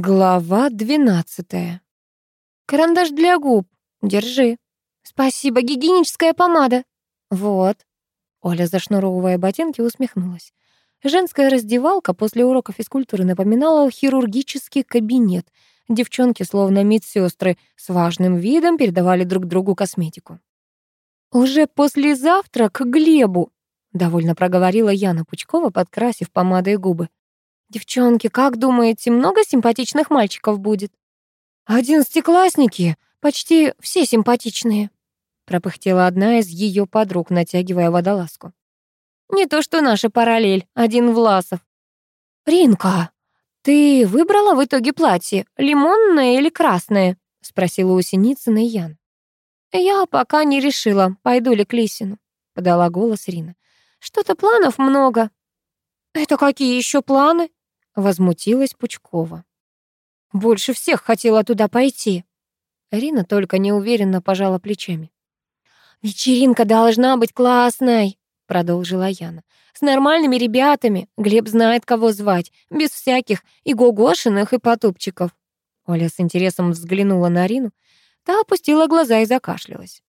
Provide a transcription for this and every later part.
Глава двенадцатая. Карандаш для губ. Держи. Спасибо, гигиеническая помада. Вот. Оля, зашнуровывая ботинки, усмехнулась. Женская раздевалка после урока физкультуры напоминала хирургический кабинет. Девчонки, словно медсестры, с важным видом передавали друг другу косметику. «Уже послезавтра к Глебу», — довольно проговорила Яна Пучкова, подкрасив помадой губы. «Девчонки, как думаете, много симпатичных мальчиков будет?» «Одиннадцатиклассники, почти все симпатичные», пропыхтела одна из ее подруг, натягивая водолазку. «Не то что наша параллель, один Власов». «Ринка, ты выбрала в итоге платье, лимонное или красное?» спросила у Синицыной Ян. «Я пока не решила, пойду ли к Лисину», подала голос Рина. «Что-то планов много». «Это какие еще планы?» Возмутилась Пучкова. Больше всех хотела туда пойти. Рина только неуверенно пожала плечами. «Вечеринка должна быть классной», — продолжила Яна. «С нормальными ребятами. Глеб знает, кого звать. Без всяких и гогошиных, и потупчиков». Оля с интересом взглянула на Рину. Та опустила глаза и закашлялась.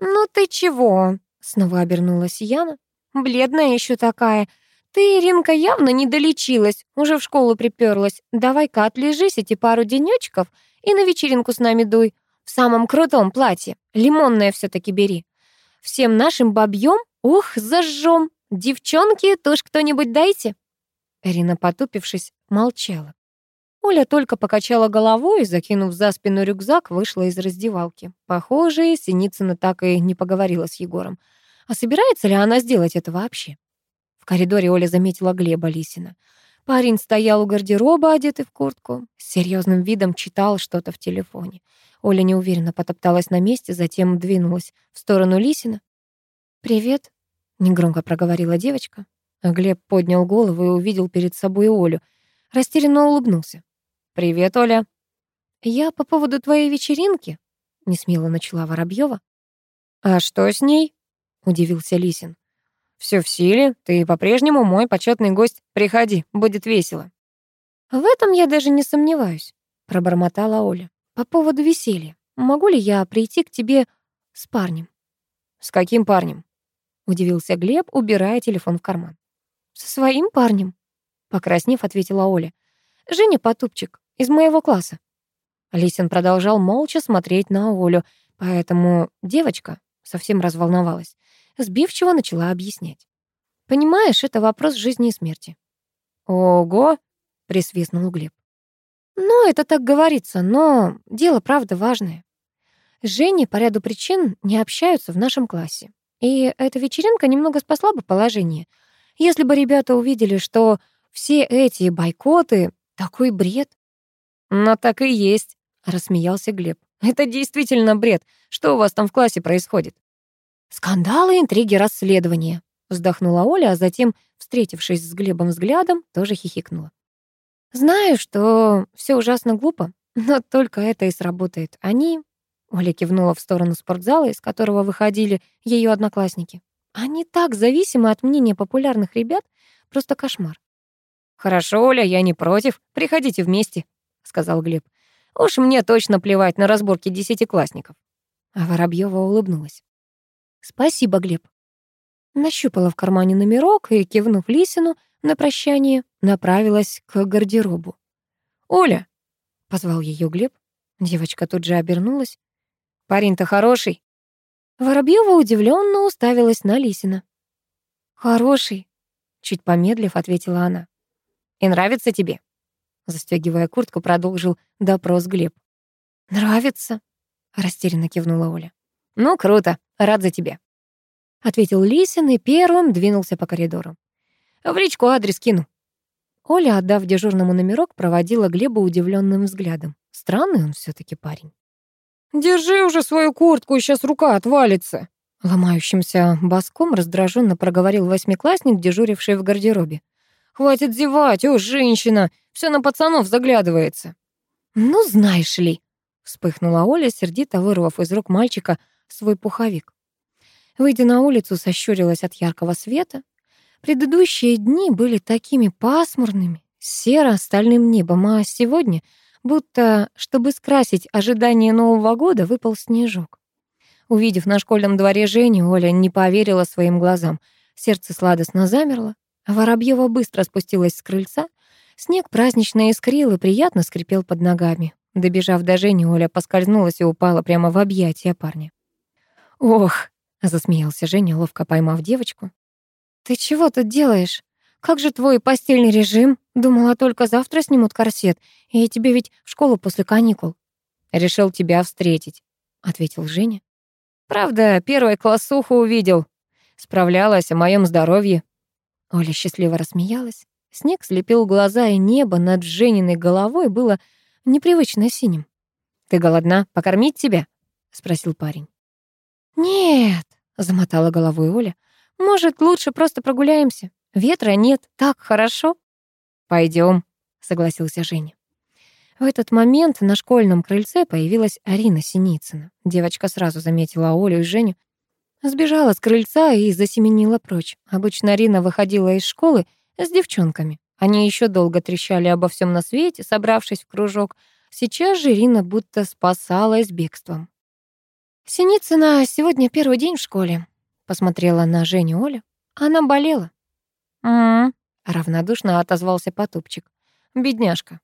«Ну ты чего?» — снова обернулась Яна. «Бледная еще такая. «Ты, Иринка, явно не долечилась, уже в школу приперлась. Давай-ка отлежись эти пару денечков и на вечеринку с нами дуй. В самом крутом платье. Лимонное все таки бери. Всем нашим бабьем, ух, зажжем. Девчонки, тоже кто-нибудь дайте». Ирина, потупившись, молчала. Оля только покачала головой и, закинув за спину рюкзак, вышла из раздевалки. Похоже, Синицына так и не поговорила с Егором. А собирается ли она сделать это вообще? Коридоре Оля заметила Глеба Лисина. Парень стоял у гардероба, одетый в куртку, с серьезным видом читал что-то в телефоне. Оля неуверенно потопталась на месте, затем двинулась в сторону Лисина. «Привет», — негромко проговорила девочка. Глеб поднял голову и увидел перед собой Олю. Растерянно улыбнулся. «Привет, Оля». «Я по поводу твоей вечеринки», — несмело начала Воробьева. «А что с ней?» — удивился Лисин. Все в силе, ты по-прежнему мой почетный гость. Приходи, будет весело». «В этом я даже не сомневаюсь», — пробормотала Оля. «По поводу веселья. Могу ли я прийти к тебе с парнем?» «С каким парнем?» — удивился Глеб, убирая телефон в карман. «Со своим парнем», — покраснев, ответила Оля. «Женя Потупчик, из моего класса». Лисин продолжал молча смотреть на Олю, поэтому девочка совсем разволновалась сбивчиво начала объяснять. «Понимаешь, это вопрос жизни и смерти». «Ого!» — присвистнул Глеб. «Ну, это так говорится, но дело правда важное. С Женей по ряду причин не общаются в нашем классе. И эта вечеринка немного спасла бы положение. Если бы ребята увидели, что все эти бойкоты — такой бред». «Но так и есть», — рассмеялся Глеб. «Это действительно бред. Что у вас там в классе происходит?» «Скандалы, интриги, расследования», — вздохнула Оля, а затем, встретившись с Глебом взглядом, тоже хихикнула. «Знаю, что все ужасно глупо, но только это и сработает. Они...» Оля кивнула в сторону спортзала, из которого выходили ее одноклассники. «Они так зависимы от мнения популярных ребят, просто кошмар». «Хорошо, Оля, я не против. Приходите вместе», — сказал Глеб. «Уж мне точно плевать на разборки десятиклассников». А Воробьева улыбнулась. «Спасибо, Глеб». Нащупала в кармане номерок и, кивнув Лисину на прощание, направилась к гардеробу. «Оля!» — позвал ее Глеб. Девочка тут же обернулась. «Парень-то хороший». Воробьева удивленно уставилась на Лисина. «Хороший», — чуть помедлив, ответила она. «И нравится тебе?» Застегивая куртку, продолжил допрос Глеб. «Нравится», — растерянно кивнула Оля. «Ну, круто, рад за тебя», — ответил Лисин и первым двинулся по коридору. «В личку адрес кину». Оля, отдав дежурному номерок, проводила Глеба удивленным взглядом. Странный он все таки парень. «Держи уже свою куртку, сейчас рука отвалится!» Ломающимся боском раздраженно проговорил восьмиклассник, дежуривший в гардеробе. «Хватит зевать, о, женщина! Все на пацанов заглядывается!» «Ну, знаешь ли!» — вспыхнула Оля, сердито вырвав из рук мальчика свой пуховик. Выйдя на улицу, сощурилась от яркого света. Предыдущие дни были такими пасмурными, серо-стальным небом, а сегодня, будто, чтобы скрасить ожидание Нового года, выпал снежок. Увидев на школьном дворе Женю, Оля не поверила своим глазам. Сердце сладостно замерло. Воробьева быстро спустилась с крыльца. Снег празднично искрил и приятно скрипел под ногами. Добежав до Жени, Оля поскользнулась и упала прямо в объятия парня. «Ох!» — засмеялся Женя, ловко поймав девочку. «Ты чего тут делаешь? Как же твой постельный режим? Думала, только завтра снимут корсет, и тебе ведь в школу после каникул». «Решил тебя встретить», — ответил Женя. «Правда, первой классуху увидел. Справлялась о моем здоровье». Оля счастливо рассмеялась. Снег слепил глаза, и небо над Жениной головой было непривычно синим. «Ты голодна? Покормить тебя?» — спросил парень. «Нет», — замотала головой Оля. Может, лучше просто прогуляемся? Ветра нет, так хорошо. Пойдем, согласился Женя. В этот момент на школьном крыльце появилась Арина Синицына. Девочка сразу заметила Олю и Женю, сбежала с крыльца и засеменила прочь. Обычно Арина выходила из школы с девчонками. Они еще долго трещали обо всем на свете, собравшись в кружок. Сейчас же Ирина будто спасалась бегством. «Синицына сегодня первый день в школе», Посмотрела на Женю Оля. Она болела. «М-м-м», равнодушно отозвался Потупчик. «Бедняжка».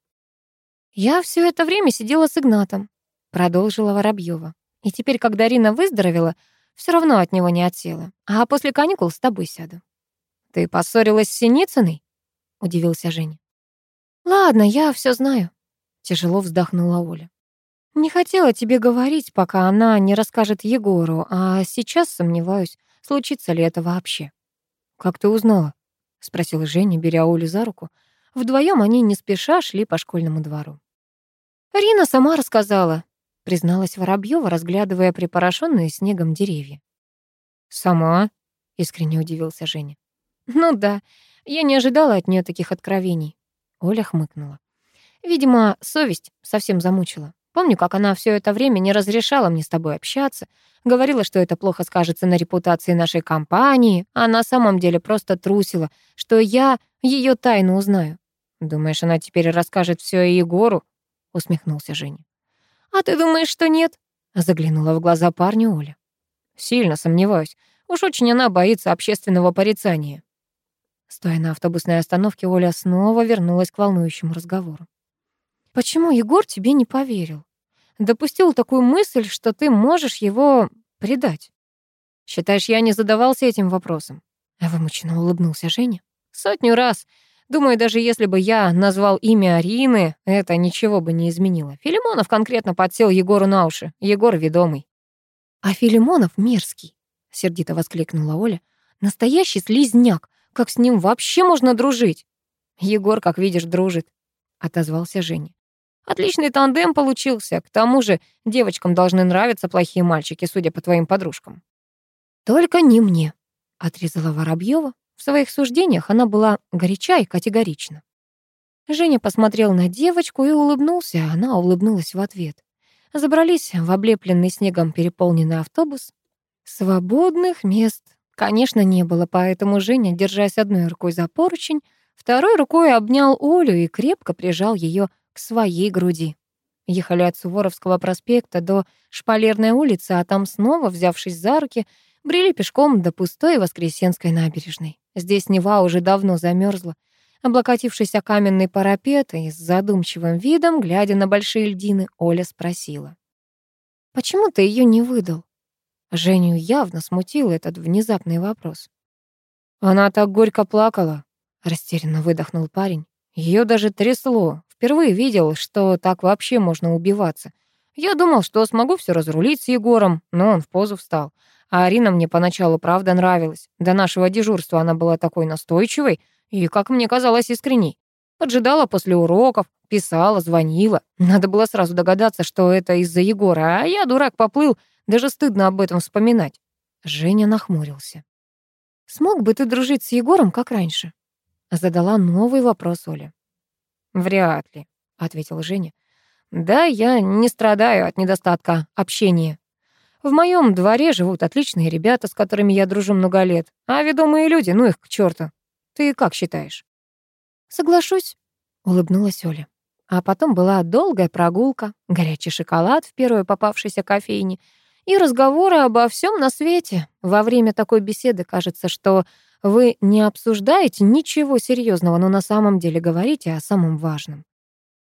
«Я все это время сидела с Игнатом», — продолжила Воробьева. «И теперь, когда Рина выздоровела, все равно от него не отсела. А после каникул с тобой сяду». «Ты поссорилась с Синицыной?» — удивился Женя. «Ладно, я все знаю», — тяжело вздохнула Оля. «Не хотела тебе говорить, пока она не расскажет Егору, а сейчас сомневаюсь, случится ли это вообще. «Как ты узнала?» — спросила Женя, беря Олю за руку. Вдвоем они не спеша шли по школьному двору. «Рина сама рассказала», — призналась Воробьева, разглядывая припорошенные снегом деревья. «Сама?» — искренне удивился Женя. «Ну да, я не ожидала от нее таких откровений». Оля хмыкнула. «Видимо, совесть совсем замучила. Помню, как она все это время не разрешала мне с тобой общаться, говорила, что это плохо скажется на репутации нашей компании, а на самом деле просто трусила, что я ее тайну узнаю. «Думаешь, она теперь расскажет все Егору?» — усмехнулся Женя. «А ты думаешь, что нет?» — заглянула в глаза парню Оля. «Сильно сомневаюсь. Уж очень она боится общественного порицания». Стоя на автобусной остановке, Оля снова вернулась к волнующему разговору. Почему Егор тебе не поверил? Допустил такую мысль, что ты можешь его предать. Считаешь, я не задавался этим вопросом? А вымученно улыбнулся Женя. Сотню раз. Думаю, даже если бы я назвал имя Арины, это ничего бы не изменило. Филимонов конкретно подсел Егору на уши. Егор ведомый. А Филимонов мерзкий, сердито воскликнула Оля. Настоящий слизняк. Как с ним вообще можно дружить? Егор, как видишь, дружит, отозвался Женя. Отличный тандем получился. К тому же девочкам должны нравиться плохие мальчики, судя по твоим подружкам. Только не мне, отрезала Воробьева. В своих суждениях она была горяча и категорична. Женя посмотрел на девочку и улыбнулся, а она улыбнулась в ответ. Забрались в облепленный снегом переполненный автобус. Свободных мест, конечно, не было, поэтому Женя, держась одной рукой за поручень, второй рукой обнял Олю и крепко прижал ее к своей груди. Ехали от Суворовского проспекта до Шпалерной улицы, а там снова, взявшись за руки, брели пешком до пустой Воскресенской набережной. Здесь Нева уже давно замерзла. Облокотившись о каменный парапет и с задумчивым видом, глядя на большие льдины, Оля спросила. «Почему ты ее не выдал?» Женю явно смутил этот внезапный вопрос. «Она так горько плакала», — растерянно выдохнул парень. Ее даже трясло. Впервые видел, что так вообще можно убиваться. Я думал, что смогу все разрулить с Егором, но он в позу встал. А Арина мне поначалу правда нравилась. До нашего дежурства она была такой настойчивой и, как мне казалось, искренней. Поджидала после уроков, писала, звонила. Надо было сразу догадаться, что это из-за Егора, а я, дурак, поплыл, даже стыдно об этом вспоминать. Женя нахмурился. «Смог бы ты дружить с Егором, как раньше?» Задала новый вопрос Оля. «Вряд ли», — ответил Женя. «Да, я не страдаю от недостатка общения. В моем дворе живут отличные ребята, с которыми я дружу много лет, а ведомые люди, ну их к черту. Ты как считаешь?» «Соглашусь», улыбнулась Оля. А потом была долгая прогулка, горячий шоколад в первой попавшейся кофейне и разговоры обо всем на свете. Во время такой беседы кажется, что вы не обсуждаете ничего серьезного, но на самом деле говорите о самом важном.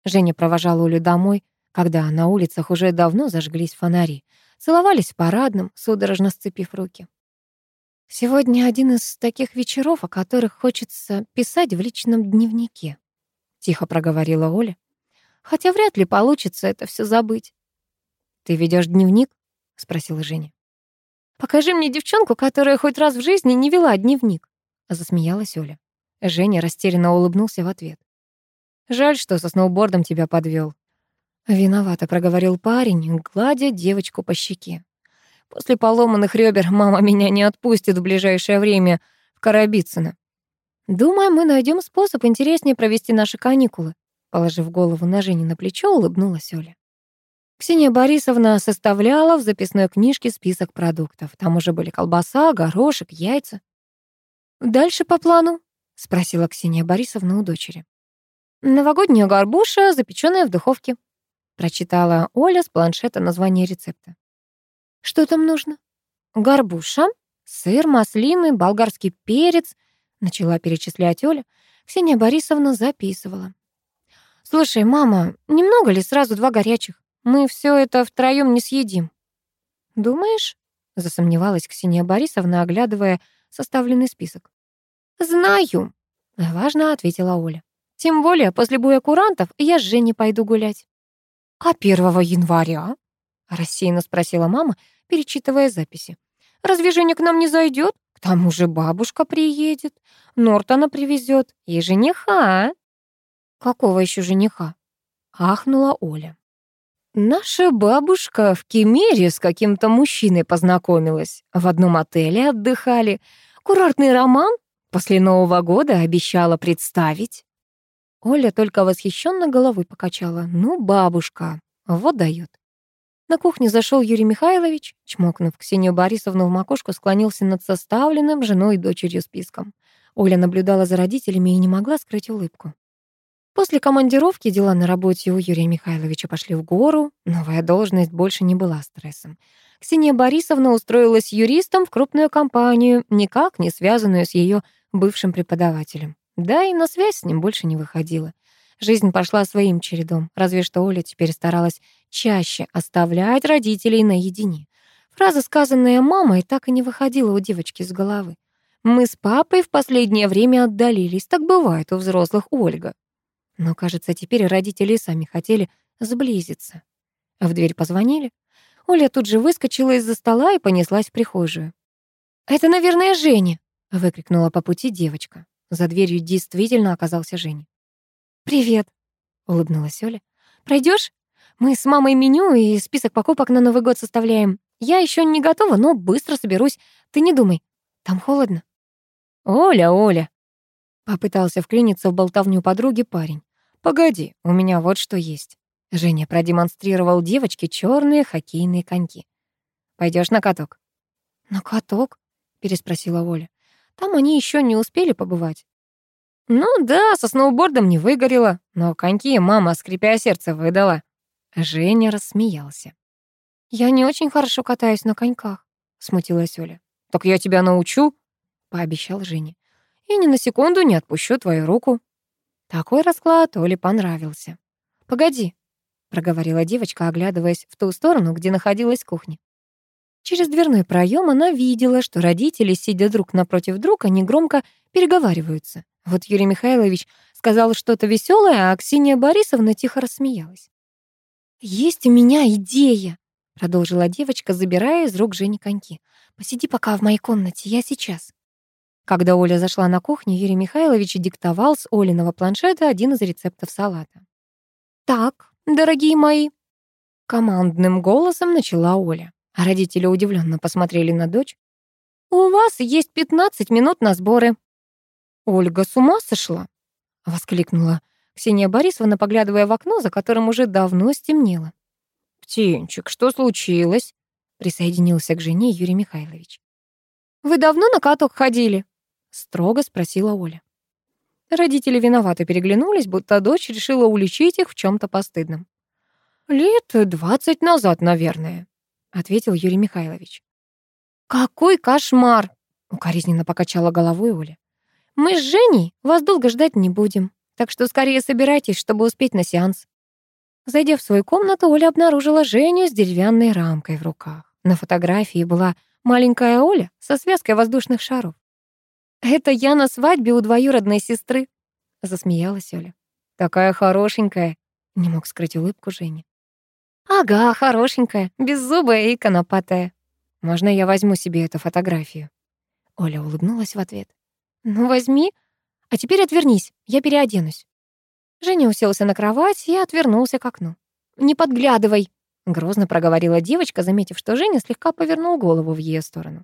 Женя провожала Олю домой, когда на улицах уже давно зажглись фонари. Целовались в парадном, судорожно сцепив руки. Сегодня один из таких вечеров, о которых хочется писать в личном дневнике, тихо проговорила Оля. Хотя вряд ли получится это все забыть. «Ты ведешь дневник?» — спросила Женя. «Покажи мне девчонку, которая хоть раз в жизни не вела дневник», — засмеялась Оля. Женя растерянно улыбнулся в ответ. «Жаль, что со сноубордом тебя подвел. Виновато проговорил парень, гладя девочку по щеке. После поломанных ребер мама меня не отпустит в ближайшее время в Карабицыно. Думаю, мы найдем способ интереснее провести наши каникулы. Положив голову на Жене на плечо, улыбнулась Оля. Ксения Борисовна составляла в записной книжке список продуктов. Там уже были колбаса, горошек, яйца. «Дальше по плану?» — спросила Ксения Борисовна у дочери. «Новогодняя горбуша, запеченная в духовке», — прочитала Оля с планшета название рецепта. «Что там нужно?» «Горбуша, сыр, маслины, болгарский перец», — начала перечислять Оля. Ксения Борисовна записывала. «Слушай, мама, немного ли сразу два горячих? Мы все это втроем не съедим». «Думаешь?» — засомневалась Ксения Борисовна, оглядывая составленный список. «Знаю», — важно ответила Оля. «Тем более после боя курантов я с Женей пойду гулять». «А 1 января?» — рассеянно спросила мама, перечитывая записи. «Разве Женя к нам не зайдет? К тому же бабушка приедет, Нортона привезет и жениха». «Какого еще жениха?» — ахнула Оля. Наша бабушка в Кемере с каким-то мужчиной познакомилась. В одном отеле отдыхали. Курортный роман после Нового года обещала представить. Оля только восхищенно головой покачала. Ну, бабушка, вот дает. На кухне зашел Юрий Михайлович, чмокнув Ксению Борисовну в макушку, склонился над составленным женой и дочерью списком. Оля наблюдала за родителями и не могла скрыть улыбку. После командировки дела на работе у Юрия Михайловича пошли в гору, новая должность больше не была стрессом. Ксения Борисовна устроилась юристом в крупную компанию, никак не связанную с ее бывшим преподавателем. Да и на связь с ним больше не выходила. Жизнь пошла своим чередом, разве что Оля теперь старалась чаще оставлять родителей наедине. Фраза, сказанная мамой, так и не выходила у девочки с головы. «Мы с папой в последнее время отдалились, так бывает у взрослых Ольга». Но, кажется, теперь родители сами хотели сблизиться. В дверь позвонили. Оля тут же выскочила из-за стола и понеслась в прихожую. «Это, наверное, Женя!» — выкрикнула по пути девочка. За дверью действительно оказался Женя. «Привет!» — улыбнулась Оля. Пройдешь? Мы с мамой меню и список покупок на Новый год составляем. Я еще не готова, но быстро соберусь. Ты не думай, там холодно». «Оля, Оля!» — попытался вклиниться в болтовню подруги парень. «Погоди, у меня вот что есть». Женя продемонстрировал девочке черные хоккейные коньки. Пойдешь на каток?» «На каток?» — переспросила Оля. «Там они еще не успели побывать». «Ну да, со сноубордом не выгорело, но коньки мама, скрипя сердце, выдала». Женя рассмеялся. «Я не очень хорошо катаюсь на коньках», — смутилась Оля. «Так я тебя научу», — пообещал Женя. «И ни на секунду не отпущу твою руку». Такой расклад Оле понравился. «Погоди», — проговорила девочка, оглядываясь в ту сторону, где находилась кухня. Через дверной проем она видела, что родители, сидя друг напротив друга, негромко переговариваются. Вот Юрий Михайлович сказал что-то веселое, а Ксения Борисовна тихо рассмеялась. «Есть у меня идея», — продолжила девочка, забирая из рук Жени коньки. «Посиди пока в моей комнате, я сейчас». Когда Оля зашла на кухню, Юрий Михайлович диктовал с Олиного планшета один из рецептов салата. «Так, дорогие мои», — командным голосом начала Оля. А родители удивленно посмотрели на дочь. «У вас есть 15 минут на сборы». «Ольга с ума сошла?» — воскликнула Ксения Борисовна, поглядывая в окно, за которым уже давно стемнело. «Птенчик, что случилось?» — присоединился к жене Юрий Михайлович. «Вы давно на каток ходили?» Строго спросила Оля. Родители виноваты переглянулись, будто дочь решила уличить их в чем то постыдном. «Лет двадцать назад, наверное», — ответил Юрий Михайлович. «Какой кошмар!» — укоризненно покачала головой Оля. «Мы с Женей вас долго ждать не будем, так что скорее собирайтесь, чтобы успеть на сеанс». Зайдя в свою комнату, Оля обнаружила Женю с деревянной рамкой в руках. На фотографии была маленькая Оля со связкой воздушных шаров. «Это я на свадьбе у двоюродной сестры», — засмеялась Оля. «Такая хорошенькая», — не мог скрыть улыбку Жени. «Ага, хорошенькая, беззубая и конопатая. Можно я возьму себе эту фотографию?» Оля улыбнулась в ответ. «Ну, возьми. А теперь отвернись, я переоденусь». Женя уселся на кровать и отвернулся к окну. «Не подглядывай», — грозно проговорила девочка, заметив, что Женя слегка повернул голову в ее сторону.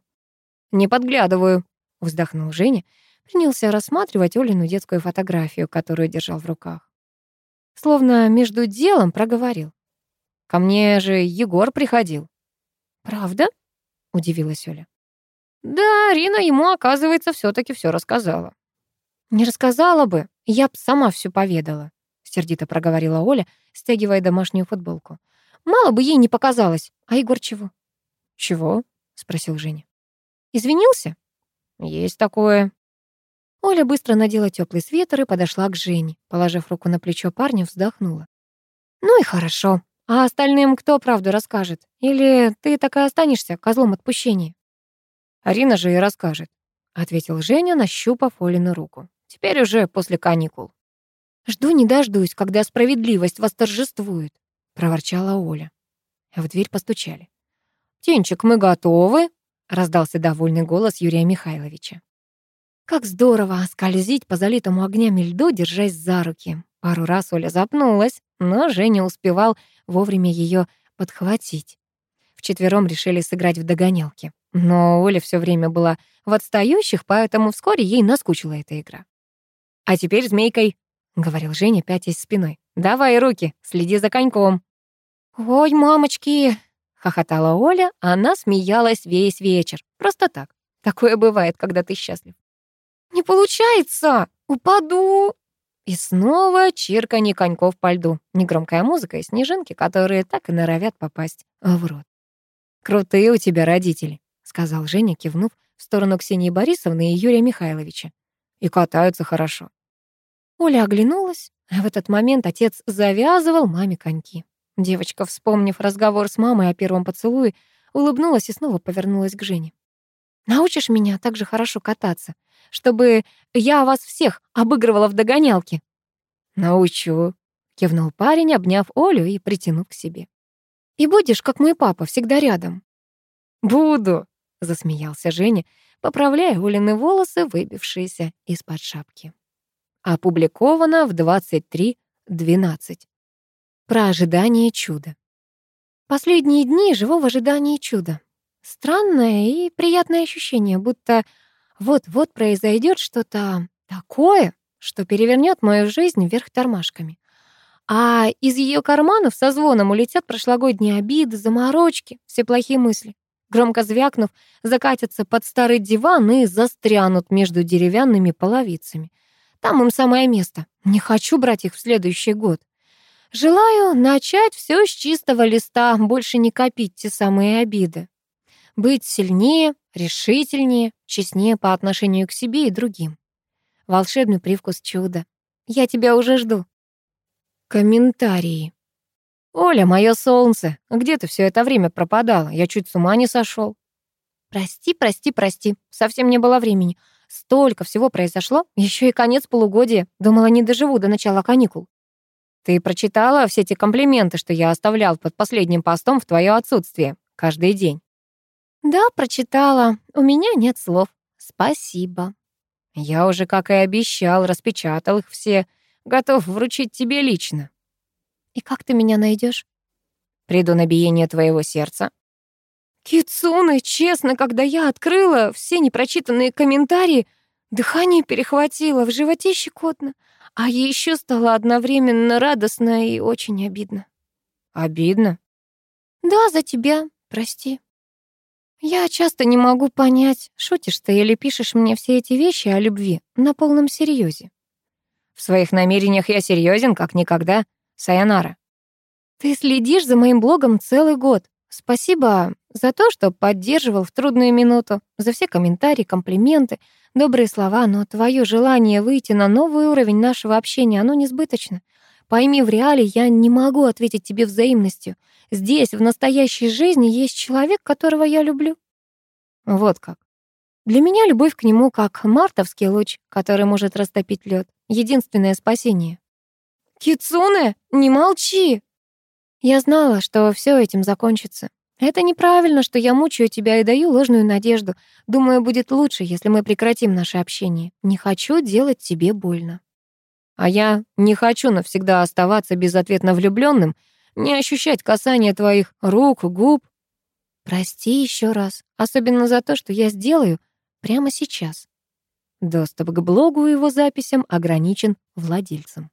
«Не подглядываю», — вздохнул Женя, принялся рассматривать Олину детскую фотографию, которую держал в руках. Словно между делом проговорил. «Ко мне же Егор приходил». «Правда?» — удивилась Оля. «Да, Рина ему, оказывается, все таки все рассказала». «Не рассказала бы, я б сама все поведала», — сердито проговорила Оля, стягивая домашнюю футболку. «Мало бы ей не показалось. А Егор чего?» «Чего?» — спросил Женя. «Извинился?» «Есть такое». Оля быстро надела теплый свитер и подошла к Жене. Положив руку на плечо парня, вздохнула. «Ну и хорошо. А остальным кто правду расскажет? Или ты так и останешься козлом отпущения?» «Арина же и расскажет», — ответил Женя, нащупав Олину руку. Теперь уже после каникул. «Жду не дождусь, когда справедливость восторжествует», — проворчала Оля. В дверь постучали. «Тенчик, мы готовы», — раздался довольный голос Юрия Михайловича. Как здорово скользить по залитому огнями льду, держась за руки. Пару раз Оля запнулась, но Женя успевал вовремя ее подхватить. Вчетвером решили сыграть в догонялки. Но Оля все время была в отстающих, поэтому вскоре ей наскучила эта игра. «А теперь змейкой», — говорил Женя, пятясь спиной. «Давай руки, следи за коньком». «Ой, мамочки!» — хохотала Оля, а она смеялась весь вечер. Просто так. Такое бывает, когда ты счастлив. «Не получается! Упаду!» И снова чирканье коньков по льду, негромкая музыка и снежинки, которые так и норовят попасть в рот. «Крутые у тебя родители», — сказал Женя, кивнув в сторону Ксении Борисовны и Юрия Михайловича и катаются хорошо. Оля оглянулась, а в этот момент отец завязывал маме коньки. Девочка, вспомнив разговор с мамой о первом поцелуе, улыбнулась и снова повернулась к Жене. «Научишь меня так же хорошо кататься, чтобы я вас всех обыгрывала в догонялке?» «Научу», — кивнул парень, обняв Олю и притянув к себе. «И будешь, как мой папа, всегда рядом». «Буду», — засмеялся Женя, поправляя Олины волосы, выбившиеся из-под шапки. Опубликовано в 23.12. Про ожидание чуда. Последние дни живу в ожидании чуда. Странное и приятное ощущение, будто вот-вот произойдет что-то такое, что перевернет мою жизнь вверх тормашками. А из ее карманов со звоном улетят прошлогодние обиды, заморочки, все плохие мысли громко звякнув, закатятся под старый диван и застрянут между деревянными половицами. Там им самое место. Не хочу брать их в следующий год. Желаю начать все с чистого листа, больше не копить те самые обиды. Быть сильнее, решительнее, честнее по отношению к себе и другим. Волшебный привкус чуда. Я тебя уже жду. Комментарии. «Оля, мое солнце, где ты все это время пропадала? Я чуть с ума не сошел». «Прости, прости, прости, совсем не было времени. Столько всего произошло, еще и конец полугодия. Думала, не доживу до начала каникул». «Ты прочитала все эти комплименты, что я оставлял под последним постом в твое отсутствие? Каждый день?» «Да, прочитала. У меня нет слов. Спасибо». «Я уже, как и обещал, распечатал их все. Готов вручить тебе лично». «И как ты меня найдешь? «Приду на биение твоего сердца». Кицуны, честно, когда я открыла все непрочитанные комментарии, дыхание перехватило, в животе щекотно, а еще стало одновременно радостно и очень обидно. Обидно? Да, за тебя, прости. Я часто не могу понять, шутишь ты или пишешь мне все эти вещи о любви на полном серьезе. В своих намерениях я серьезен, как никогда. Сайонара. Ты следишь за моим блогом целый год. Спасибо за то, что поддерживал в трудную минуту, за все комментарии, комплименты, добрые слова, но твое желание выйти на новый уровень нашего общения, оно несбыточно. Пойми, в реале я не могу ответить тебе взаимностью. Здесь, в настоящей жизни, есть человек, которого я люблю. Вот как. Для меня любовь к нему как мартовский луч, который может растопить лед. Единственное спасение. Кицуне, не молчи! Я знала, что все этим закончится. Это неправильно, что я мучаю тебя и даю ложную надежду. Думаю, будет лучше, если мы прекратим наше общение. Не хочу делать тебе больно. А я не хочу навсегда оставаться безответно влюбленным, не ощущать касания твоих рук, губ. Прости еще раз, особенно за то, что я сделаю прямо сейчас. Доступ к блогу и его записям ограничен владельцем.